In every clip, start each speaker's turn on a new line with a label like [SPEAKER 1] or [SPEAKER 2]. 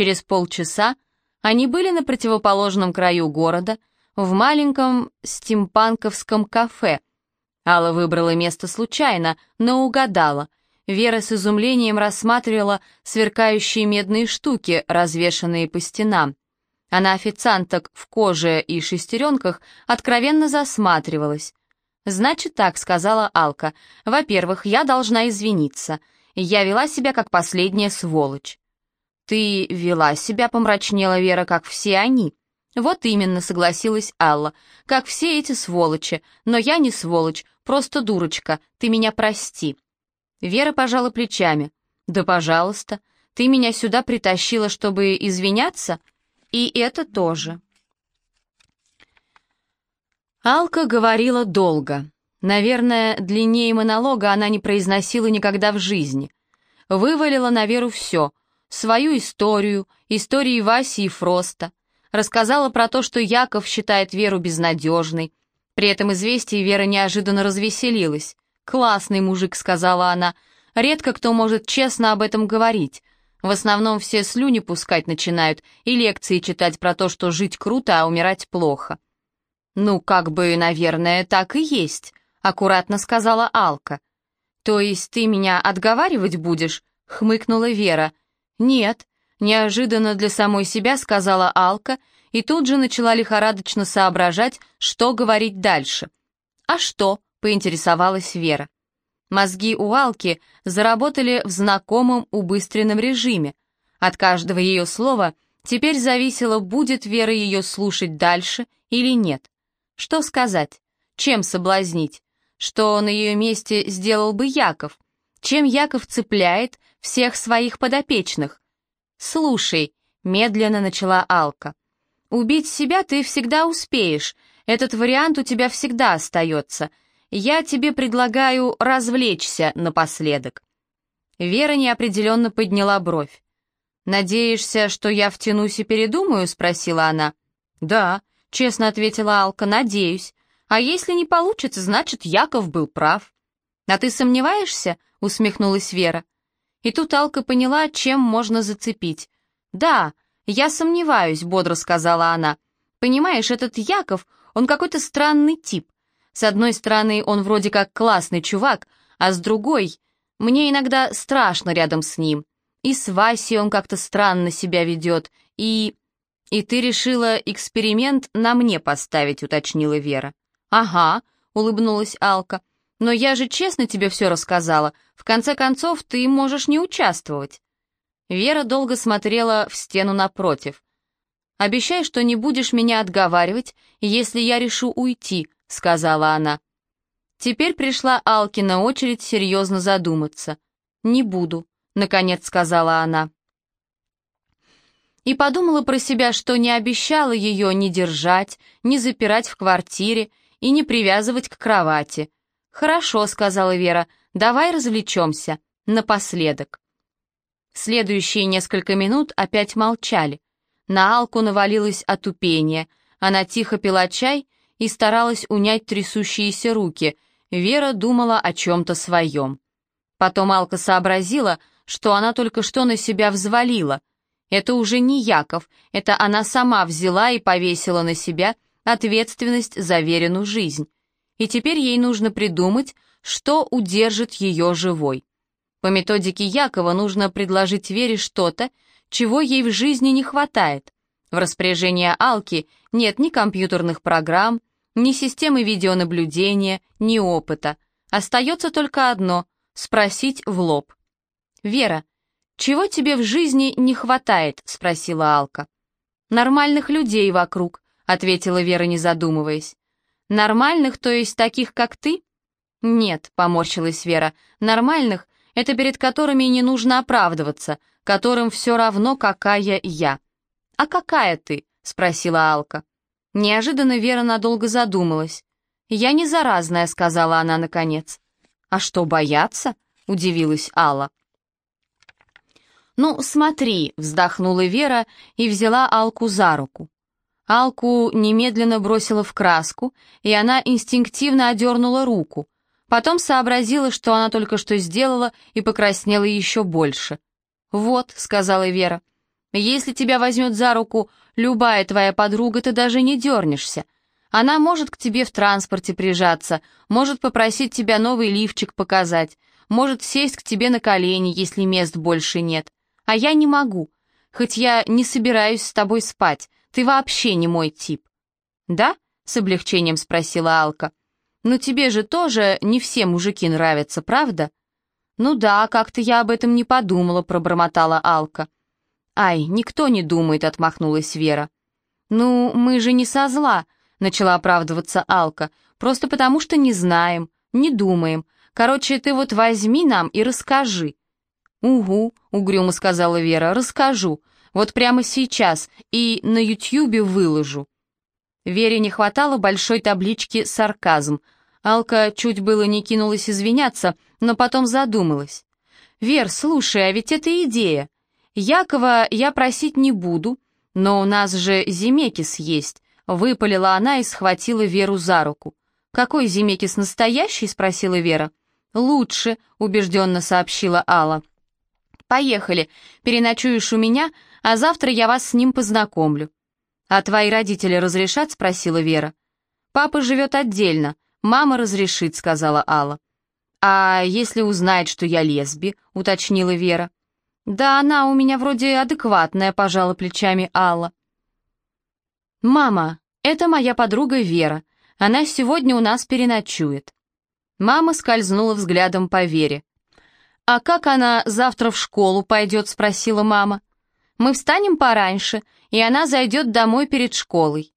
[SPEAKER 1] Через полчаса они были на противоположном краю города, в маленьком стимпанковском кафе. Алла выбрала место случайно, но угадала. Вера с изумлением рассматривала сверкающие медные штуки, развешанные по стенам. А на официанток в коже и шестеренках откровенно засматривалась. «Значит так», — сказала Алка. «Во-первых, я должна извиниться. Я вела себя как последняя сволочь». «Ты вела себя», — помрачнела Вера, — «как все они». «Вот именно», — согласилась Алла, — «как все эти сволочи. Но я не сволочь, просто дурочка. Ты меня прости». Вера пожала плечами. «Да, пожалуйста. Ты меня сюда притащила, чтобы извиняться?» «И это тоже». Алка говорила долго. Наверное, длиннее монолога она не произносила никогда в жизни. Вывалила на Веру все — свою историю, истории Васи и Фроста. Рассказала про то, что Яков считает Веру безнадежной. При этом известии Вера неожиданно развеселилась. «Классный мужик», — сказала она. «Редко кто может честно об этом говорить. В основном все слюни пускать начинают и лекции читать про то, что жить круто, а умирать плохо». «Ну, как бы, наверное, так и есть», — аккуратно сказала Алка. «То есть ты меня отговаривать будешь?» — хмыкнула Вера. «Нет», — неожиданно для самой себя сказала Алка и тут же начала лихорадочно соображать, что говорить дальше. «А что?» — поинтересовалась Вера. Мозги у Алки заработали в знакомом убыстренном режиме. От каждого ее слова теперь зависело, будет Вера ее слушать дальше или нет. Что сказать? Чем соблазнить? Что на ее месте сделал бы Яков? Чем Яков цепляет всех своих подопечных? «Слушай», — медленно начала Алка, — «убить себя ты всегда успеешь, этот вариант у тебя всегда остается. Я тебе предлагаю развлечься напоследок». Вера неопределенно подняла бровь. «Надеешься, что я втянусь и передумаю?» — спросила она. «Да», — честно ответила Алка, — «надеюсь. А если не получится, значит, Яков был прав». «А ты сомневаешься?» — усмехнулась Вера. И тут Алка поняла, чем можно зацепить. «Да, я сомневаюсь», — бодро сказала она. «Понимаешь, этот Яков, он какой-то странный тип. С одной стороны, он вроде как классный чувак, а с другой, мне иногда страшно рядом с ним. И с Васей он как-то странно себя ведет, и... «И ты решила эксперимент на мне поставить», — уточнила Вера. «Ага», — улыбнулась Алка. «Но я же честно тебе все рассказала. В конце концов, ты можешь не участвовать». Вера долго смотрела в стену напротив. «Обещай, что не будешь меня отговаривать, если я решу уйти», — сказала она. Теперь пришла Алкина очередь серьезно задуматься. «Не буду», — наконец сказала она и подумала про себя, что не обещала ее ни держать, ни запирать в квартире и не привязывать к кровати. «Хорошо», — сказала Вера, — «давай развлечемся. Напоследок». Следующие несколько минут опять молчали. На Алку навалилось отупение. Она тихо пила чай и старалась унять трясущиеся руки. Вера думала о чем-то своем. Потом Алка сообразила, что она только что на себя взвалила — это уже не Яков, это она сама взяла и повесила на себя ответственность за веренную жизнь. И теперь ей нужно придумать, что удержит ее живой. По методике Якова нужно предложить Вере что-то, чего ей в жизни не хватает. В распоряжении Алки нет ни компьютерных программ, ни системы видеонаблюдения, ни опыта. Остается только одно — спросить в лоб. «Вера, «Чего тебе в жизни не хватает?» — спросила Алка. «Нормальных людей вокруг», — ответила Вера, не задумываясь. «Нормальных, то есть таких, как ты?» «Нет», — поморщилась Вера, — «нормальных — это перед которыми не нужно оправдываться, которым все равно, какая я». «А какая ты?» — спросила Алка. Неожиданно Вера надолго задумалась. «Я не заразная», — сказала она наконец. «А что, бояться?» — удивилась Алла. «Ну, смотри», — вздохнула Вера и взяла Алку за руку. Алку немедленно бросила в краску, и она инстинктивно одернула руку. Потом сообразила, что она только что сделала, и покраснела еще больше. «Вот», — сказала Вера, Если тебя возьмет за руку любая твоя подруга, ты даже не дернешься. Она может к тебе в транспорте прижаться, может попросить тебя новый лифчик показать, может сесть к тебе на колени, если мест больше нет. А я не могу. Хоть я не собираюсь с тобой спать, ты вообще не мой тип». «Да?» — с облегчением спросила Алка. «Ну тебе же тоже не все мужики нравятся, правда?» «Ну да, как-то я об этом не подумала», — пробормотала Алка. «Ай, никто не думает», — отмахнулась Вера. «Ну, мы же не со зла», — начала оправдываться Алка. «Просто потому что не знаем, не думаем. Короче, ты вот возьми нам и расскажи. «Угу», — угрюмо сказала Вера, — «расскажу. Вот прямо сейчас и на Ютьюбе выложу». Вере не хватало большой таблички «Сарказм». Алка чуть было не кинулась извиняться, но потом задумалась. «Вер, слушай, а ведь это идея. Якова я просить не буду, но у нас же Зимекис есть», — выпалила она и схватила Веру за руку. «Какой Зимекис настоящий?» — спросила Вера. «Лучше», — убежденно сообщила Алла. Поехали, переночуешь у меня, а завтра я вас с ним познакомлю». «А твои родители разрешат?» — спросила Вера. «Папа живет отдельно, мама разрешит», — сказала Алла. «А если узнает, что я лесби?» — уточнила Вера. «Да она у меня вроде адекватная», — пожала плечами Алла. «Мама, это моя подруга Вера. Она сегодня у нас переночует». Мама скользнула взглядом по Вере. «А как она завтра в школу пойдет?» — спросила мама. «Мы встанем пораньше, и она зайдет домой перед школой».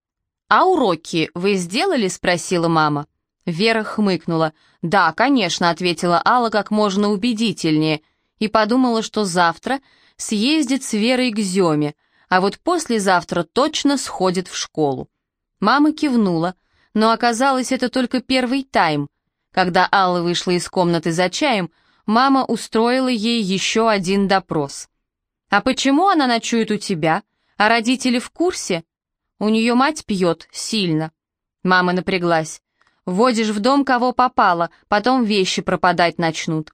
[SPEAKER 1] «А уроки вы сделали?» — спросила мама. Вера хмыкнула. «Да, конечно», — ответила Алла как можно убедительнее, и подумала, что завтра съездит с Верой к Земе, а вот послезавтра точно сходит в школу. Мама кивнула, но оказалось это только первый тайм. Когда Алла вышла из комнаты за чаем, мама устроила ей еще один допрос. «А почему она ночует у тебя? А родители в курсе?» «У нее мать пьет, сильно». Мама напряглась. «Водишь в дом кого попало, потом вещи пропадать начнут».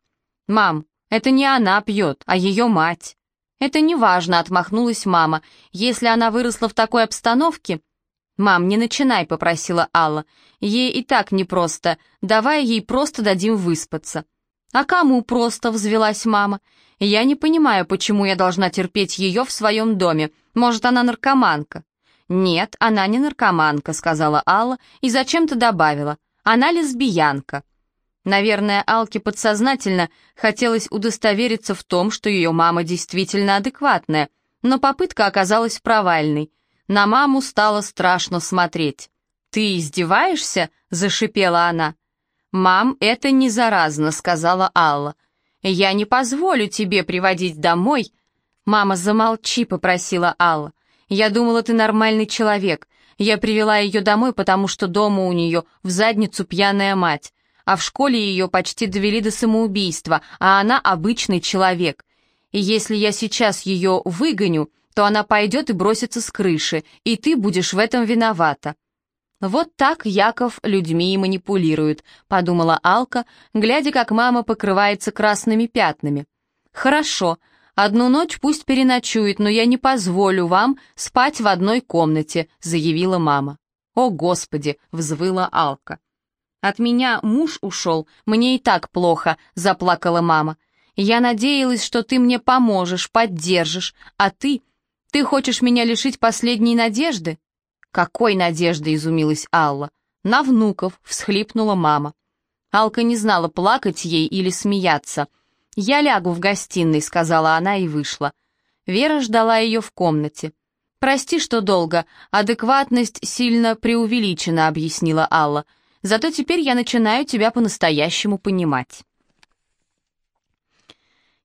[SPEAKER 1] «Мам, это не она пьет, а ее мать». «Это не важно», — отмахнулась мама. «Если она выросла в такой обстановке...» «Мам, не начинай», — попросила Алла. «Ей и так непросто. Давай ей просто дадим выспаться». «А кому просто?» — взвелась мама. «Я не понимаю, почему я должна терпеть ее в своем доме. Может, она наркоманка?» «Нет, она не наркоманка», — сказала Алла и зачем-то добавила. «Она лесбиянка». Наверное, Алке подсознательно хотелось удостовериться в том, что ее мама действительно адекватная, но попытка оказалась провальной. На маму стало страшно смотреть. «Ты издеваешься?» — зашипела она. «Мам, это не заразно», — сказала Алла. «Я не позволю тебе приводить домой». «Мама, замолчи», — попросила Алла. «Я думала, ты нормальный человек. Я привела ее домой, потому что дома у нее в задницу пьяная мать, а в школе ее почти довели до самоубийства, а она обычный человек. И если я сейчас ее выгоню, то она пойдет и бросится с крыши, и ты будешь в этом виновата». «Вот так Яков людьми и манипулирует», — подумала Алка, глядя, как мама покрывается красными пятнами. «Хорошо, одну ночь пусть переночует, но я не позволю вам спать в одной комнате», — заявила мама. «О, Господи!» — взвыла Алка. «От меня муж ушел, мне и так плохо», — заплакала мама. «Я надеялась, что ты мне поможешь, поддержишь, а ты... Ты хочешь меня лишить последней надежды?» «Какой надежды?» — изумилась Алла. «На внуков!» — всхлипнула мама. Алка не знала, плакать ей или смеяться. «Я лягу в гостиной», — сказала она и вышла. Вера ждала ее в комнате. «Прости, что долго. Адекватность сильно преувеличена», — объяснила Алла. «Зато теперь я начинаю тебя по-настоящему понимать».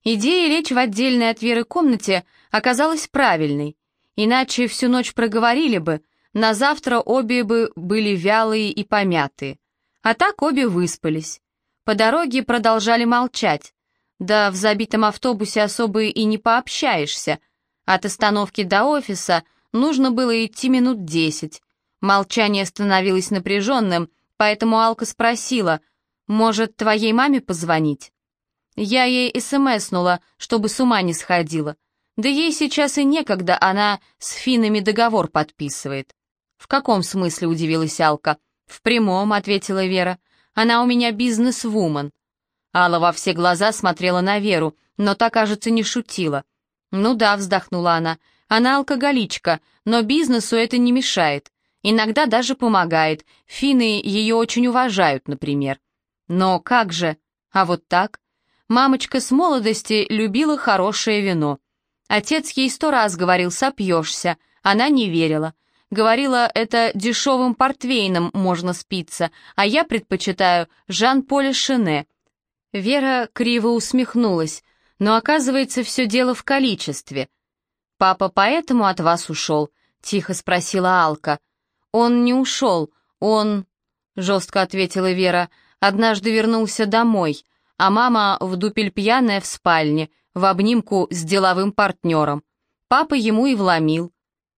[SPEAKER 1] Идея лечь в отдельной от Веры комнате оказалась правильной. Иначе всю ночь проговорили бы, на завтра обе бы были вялые и помятые. А так обе выспались. По дороге продолжали молчать. Да в забитом автобусе особо и не пообщаешься. От остановки до офиса нужно было идти минут десять. Молчание становилось напряженным, поэтому Алка спросила, «Может, твоей маме позвонить?» Я ей СМСнула, чтобы с ума не сходила. Да ей сейчас и некогда, она с финнами договор подписывает. «В каком смысле?» — удивилась Алка. «В прямом», — ответила Вера. «Она у меня бизнес-вумен». Алла во все глаза смотрела на Веру, но та, кажется, не шутила. «Ну да», — вздохнула она, — «она алкоголичка, но бизнесу это не мешает. Иногда даже помогает. Финны ее очень уважают, например. Но как же? А вот так? Мамочка с молодости любила хорошее вино. Отец ей сто раз говорил «сопьешься», она не верила. Говорила, это дешевым портвейном можно спиться, а я предпочитаю Жан-Поля Шене. Вера криво усмехнулась, но оказывается, все дело в количестве. «Папа поэтому от вас ушел?» — тихо спросила Алка. «Он не ушел, он...» — жестко ответила Вера. «Однажды вернулся домой, а мама в дупель пьяная в спальне, в обнимку с деловым партнером. Папа ему и вломил».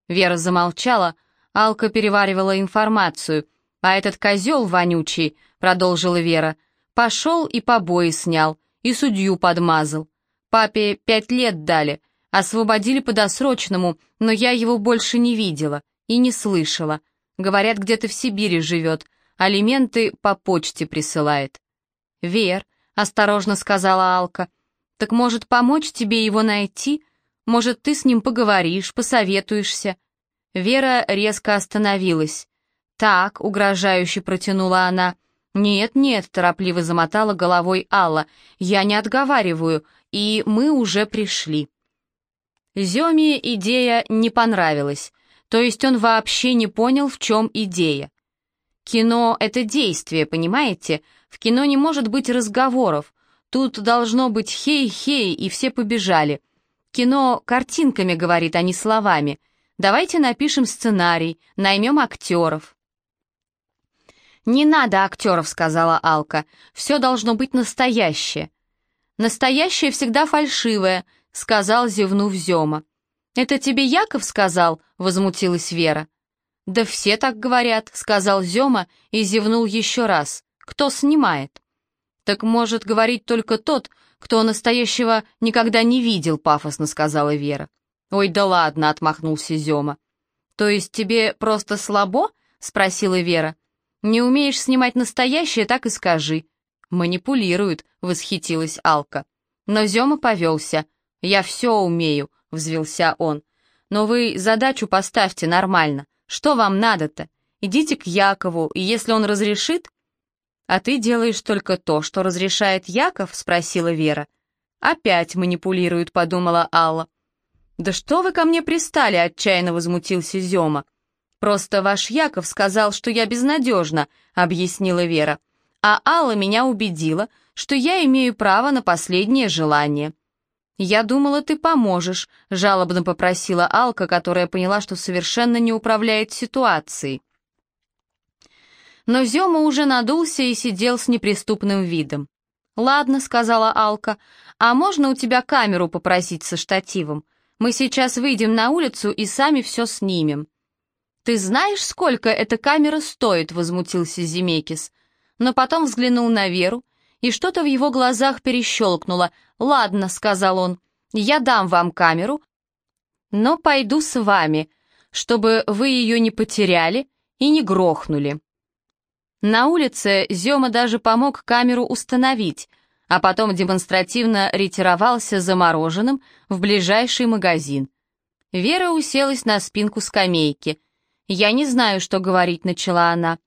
[SPEAKER 1] Вера замолчала, Алка переваривала информацию. «А этот козел вонючий», — продолжила Вера, — «пошел и побои снял, и судью подмазал. Папе пять лет дали, освободили по досрочному, но я его больше не видела и не слышала. Говорят, где-то в Сибири живет, алименты по почте присылает. «Вер», — осторожно сказала Алка, — «так может помочь тебе его найти? Может, ты с ним поговоришь, посоветуешься?» Вера резко остановилась. «Так», — угрожающе протянула она. «Нет, нет», — торопливо замотала головой Алла, — «я не отговариваю, и мы уже пришли». Зёме идея не понравилась. То есть он вообще не понял, в чем идея. Кино — это действие, понимаете? В кино не может быть разговоров. Тут должно быть хей-хей, и все побежали. Кино картинками говорит, а не словами. Давайте напишем сценарий, наймем актеров. «Не надо актеров», — сказала Алка. «Все должно быть настоящее». «Настоящее всегда фальшивое», — сказал, зевнув Зема. «Это тебе Яков сказал?» — возмутилась Вера. «Да все так говорят», — сказал Зема и зевнул еще раз. «Кто снимает?» «Так может говорить только тот, кто настоящего никогда не видел», — пафосно сказала Вера. «Ой, да ладно», — отмахнулся Зема. «То есть тебе просто слабо?» — спросила Вера. «Не умеешь снимать настоящее, так и скажи». «Манипулируют», — восхитилась Алка. Но Зема повелся. «Я все умею», — взвелся он. «Но вы задачу поставьте нормально. Что вам надо-то? Идите к Якову, и если он разрешит...» «А ты делаешь только то, что разрешает Яков?» — спросила Вера. «Опять манипулируют», — подумала Алла. «Да что вы ко мне пристали?» — отчаянно возмутился Зема. «Просто ваш Яков сказал, что я безнадежна», — объяснила Вера. «А Алла меня убедила, что я имею право на последнее желание». «Я думала, ты поможешь», — жалобно попросила Алка, которая поняла, что совершенно не управляет ситуацией. Но Зема уже надулся и сидел с неприступным видом. «Ладно», — сказала Алка, — «а можно у тебя камеру попросить со штативом? Мы сейчас выйдем на улицу и сами все снимем». «Ты знаешь, сколько эта камера стоит?» — возмутился Зимекис. Но потом взглянул на Веру, и что-то в его глазах перещелкнуло. «Ладно», — сказал он, — «я дам вам камеру, но пойду с вами, чтобы вы ее не потеряли и не грохнули». На улице Зема даже помог камеру установить, а потом демонстративно ретировался замороженным в ближайший магазин. Вера уселась на спинку скамейки. «Я не знаю, что говорить», — начала она.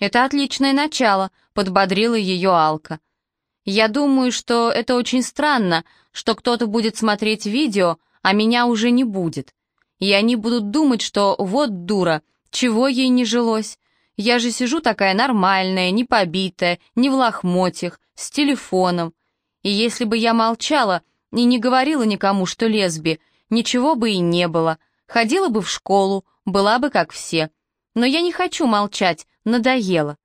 [SPEAKER 1] «Это отличное начало», — подбодрила ее Алка. Я думаю, что это очень странно, что кто-то будет смотреть видео, а меня уже не будет. И они будут думать, что вот дура, чего ей не жилось. Я же сижу такая нормальная, не побитая, не в лохмотьях, с телефоном. И если бы я молчала и не говорила никому, что лесби, ничего бы и не было. Ходила бы в школу, была бы как все. Но я не хочу молчать, надоело.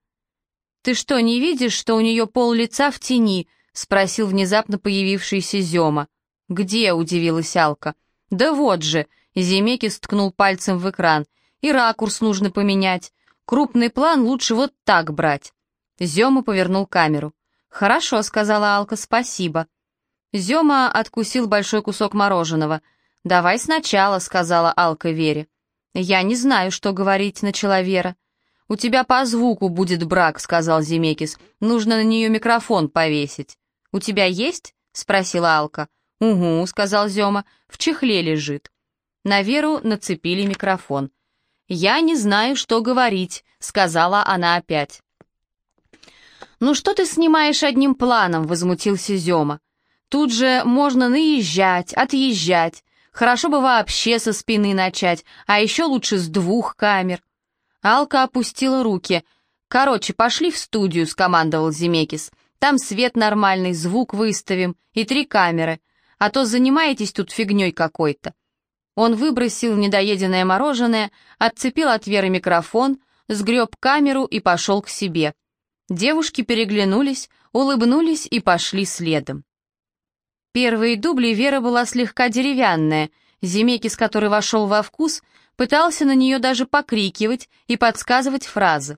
[SPEAKER 1] «Ты что, не видишь, что у нее пол лица в тени?» — спросил внезапно появившийся Зема. «Где?» — удивилась Алка. «Да вот же!» — Земекис ткнул пальцем в экран. «И ракурс нужно поменять. Крупный план лучше вот так брать». Зема повернул камеру. «Хорошо», — сказала Алка, — «спасибо». Зема откусил большой кусок мороженого. «Давай сначала», — сказала Алка Вере. «Я не знаю, что говорить», — начала Вера. «У тебя по звуку будет брак», — сказал Зимекис. «Нужно на нее микрофон повесить». «У тебя есть?» — спросила Алка. «Угу», — сказал Зема, — «в чехле лежит». На Веру нацепили микрофон. «Я не знаю, что говорить», — сказала она опять. «Ну что ты снимаешь одним планом?» — возмутился Зема. «Тут же можно наезжать, отъезжать. Хорошо бы вообще со спины начать, а еще лучше с двух камер». Алка опустила руки. «Короче, пошли в студию», — скомандовал Зимекис. «Там свет нормальный, звук выставим и три камеры. А то занимаетесь тут фигней какой-то». Он выбросил недоеденное мороженое, отцепил от Веры микрофон, сгреб камеру и пошел к себе. Девушки переглянулись, улыбнулись и пошли следом. Первые дубли Вера была слегка деревянная, Зимекис, который вошел во вкус, пытался на нее даже покрикивать и подсказывать фразы.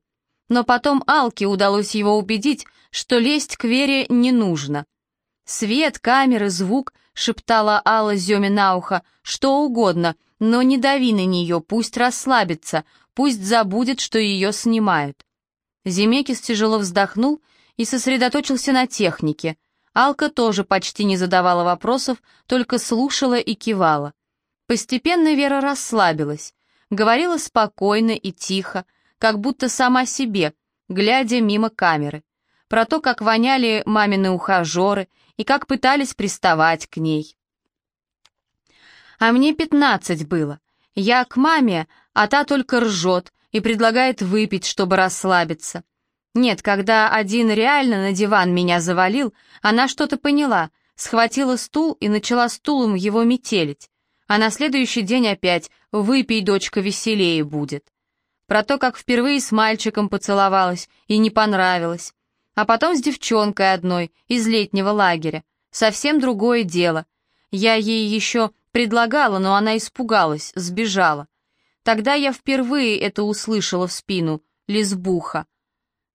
[SPEAKER 1] Но потом Алке удалось его убедить, что лезть к Вере не нужно. «Свет, камеры, звук», — шептала Алла Земе на ухо, — «что угодно, но не дави на нее, пусть расслабится, пусть забудет, что ее снимают». Зимекис тяжело вздохнул и сосредоточился на технике. Алка тоже почти не задавала вопросов, только слушала и кивала. Постепенно Вера расслабилась, говорила спокойно и тихо, как будто сама себе, глядя мимо камеры, про то, как воняли мамины ухажеры и как пытались приставать к ней. А мне пятнадцать было. Я к маме, а та только ржет и предлагает выпить, чтобы расслабиться. Нет, когда один реально на диван меня завалил, она что-то поняла, схватила стул и начала стулом его метелить а на следующий день опять «выпей, дочка, веселее будет». Про то, как впервые с мальчиком поцеловалась и не понравилось. А потом с девчонкой одной из летнего лагеря. Совсем другое дело. Я ей еще предлагала, но она испугалась, сбежала. Тогда я впервые это услышала в спину, лесбуха.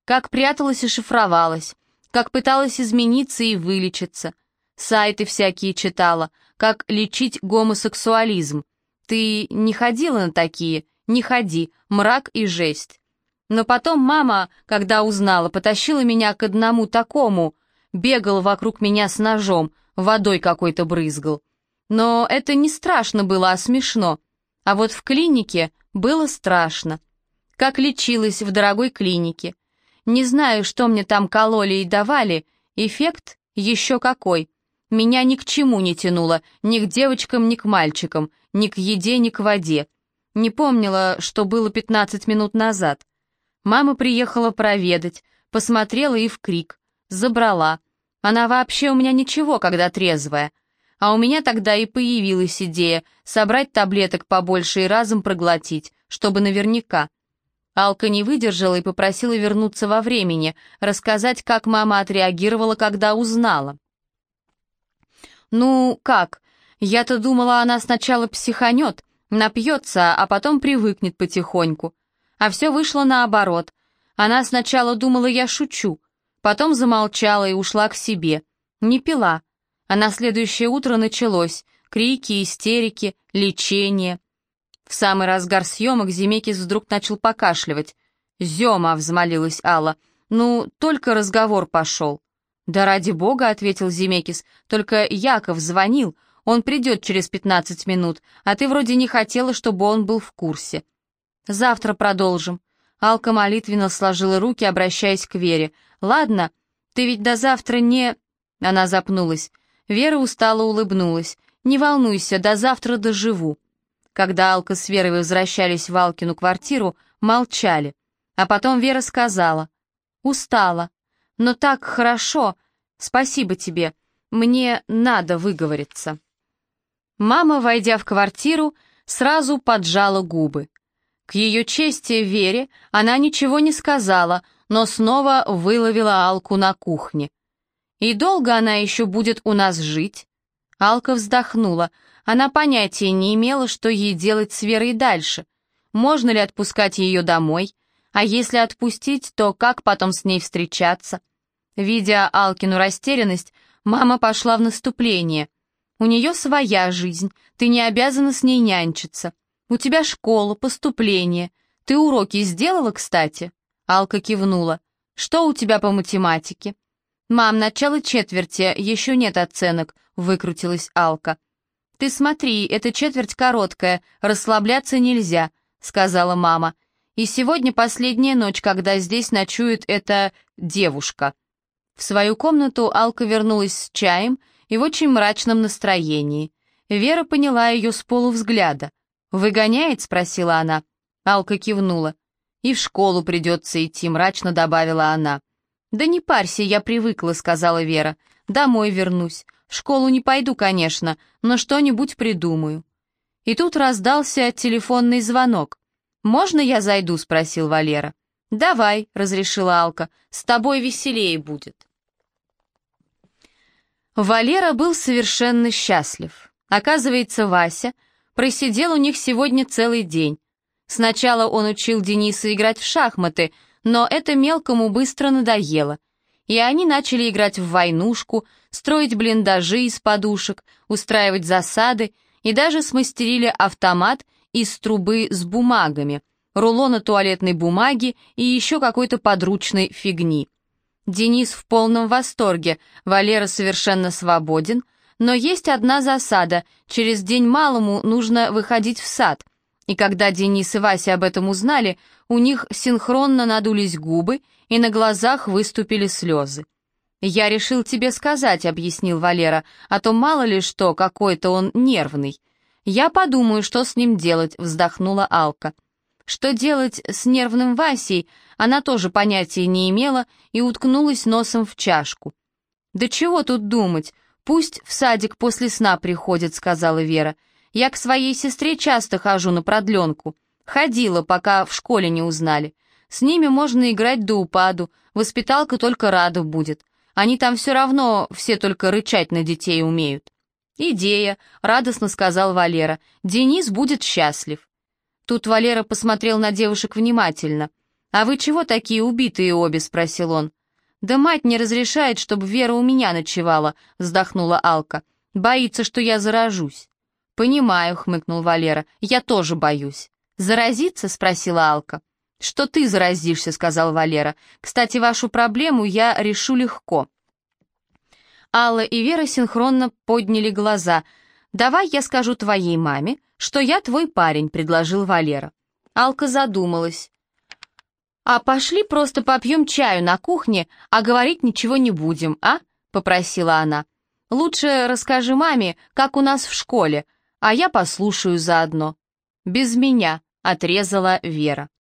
[SPEAKER 1] Как пряталась и шифровалась, как пыталась измениться и вылечиться. Сайты всякие читала, как лечить гомосексуализм. Ты не ходила на такие? Не ходи, мрак и жесть. Но потом мама, когда узнала, потащила меня к одному такому, бегал вокруг меня с ножом, водой какой-то брызгал. Но это не страшно было, а смешно. А вот в клинике было страшно. Как лечилась в дорогой клинике. Не знаю, что мне там кололи и давали, эффект еще какой. Меня ни к чему не тянуло, ни к девочкам, ни к мальчикам, ни к еде, ни к воде. Не помнила, что было 15 минут назад. Мама приехала проведать, посмотрела и в крик. Забрала. Она вообще у меня ничего, когда трезвая. А у меня тогда и появилась идея собрать таблеток побольше и разом проглотить, чтобы наверняка. Алка не выдержала и попросила вернуться во времени, рассказать, как мама отреагировала, когда узнала. «Ну, как? Я-то думала, она сначала психанет, напьется, а потом привыкнет потихоньку. А все вышло наоборот. Она сначала думала, я шучу, потом замолчала и ушла к себе. Не пила. А на следующее утро началось. Крики, истерики, лечение. В самый разгар съемок Зимекис вдруг начал покашливать. «Зема», — взмолилась Алла, — «ну, только разговор пошел». «Да ради бога», — ответил Зимекис, — «только Яков звонил, он придет через пятнадцать минут, а ты вроде не хотела, чтобы он был в курсе». «Завтра продолжим». Алка молитвенно сложила руки, обращаясь к Вере. «Ладно, ты ведь до завтра не...» Она запнулась. Вера устало улыбнулась. «Не волнуйся, до завтра доживу». Когда Алка с Верой возвращались в Алкину квартиру, молчали. А потом Вера сказала. «Устала. Но так хорошо. Спасибо тебе. Мне надо выговориться». Мама, войдя в квартиру, сразу поджала губы. К ее чести Вере она ничего не сказала, но снова выловила Алку на кухне. «И долго она еще будет у нас жить?» Алка вздохнула. Она понятия не имела, что ей делать с Верой дальше. Можно ли отпускать ее домой? А если отпустить, то как потом с ней встречаться? Видя Алкину растерянность, мама пошла в наступление. У нее своя жизнь, ты не обязана с ней нянчиться. У тебя школа, поступление. Ты уроки сделала, кстати?» Алка кивнула. «Что у тебя по математике?» «Мам, начало четверти, еще нет оценок», — выкрутилась Алка. «Ты смотри, эта четверть короткая, расслабляться нельзя», — сказала мама. «И сегодня последняя ночь, когда здесь ночует эта девушка». В свою комнату Алка вернулась с чаем и в очень мрачном настроении. Вера поняла ее с полувзгляда. «Выгоняет?» — спросила она. Алка кивнула. «И в школу придется идти», — мрачно добавила она. «Да не парься, я привыкла», — сказала Вера. «Домой вернусь. В школу не пойду, конечно, но что-нибудь придумаю». И тут раздался телефонный звонок. «Можно я зайду?» — спросил Валера. «Давай», — разрешила Алка, — «с тобой веселее будет». Валера был совершенно счастлив. Оказывается, Вася просидел у них сегодня целый день. Сначала он учил Дениса играть в шахматы — но это мелкому быстро надоело, и они начали играть в войнушку, строить блиндажи из подушек, устраивать засады и даже смастерили автомат из трубы с бумагами, рулона туалетной бумаги и еще какой-то подручной фигни. Денис в полном восторге, Валера совершенно свободен, но есть одна засада, через день малому нужно выходить в сад — и когда Денис и Вася об этом узнали, у них синхронно надулись губы и на глазах выступили слезы. «Я решил тебе сказать», — объяснил Валера, «а то мало ли что, какой-то он нервный». «Я подумаю, что с ним делать», — вздохнула Алка. Что делать с нервным Васей, она тоже понятия не имела и уткнулась носом в чашку. «Да чего тут думать? Пусть в садик после сна приходит», — сказала Вера. Я к своей сестре часто хожу на продленку. Ходила, пока в школе не узнали. С ними можно играть до упаду, воспиталка только рада будет. Они там все равно все только рычать на детей умеют». «Идея», — радостно сказал Валера. «Денис будет счастлив». Тут Валера посмотрел на девушек внимательно. «А вы чего такие убитые обе?» — спросил он. «Да мать не разрешает, чтобы Вера у меня ночевала», — вздохнула Алка. «Боится, что я заражусь». «Понимаю», — хмыкнул Валера, — «я тоже боюсь». «Заразиться?» — спросила Алка. «Что ты заразишься?» — сказал Валера. «Кстати, вашу проблему я решу легко». Алла и Вера синхронно подняли глаза. «Давай я скажу твоей маме, что я твой парень», — предложил Валера. Алка задумалась. «А пошли просто попьем чаю на кухне, а говорить ничего не будем, а?» — попросила она. «Лучше расскажи маме, как у нас в школе, а я послушаю заодно». «Без меня», — отрезала Вера.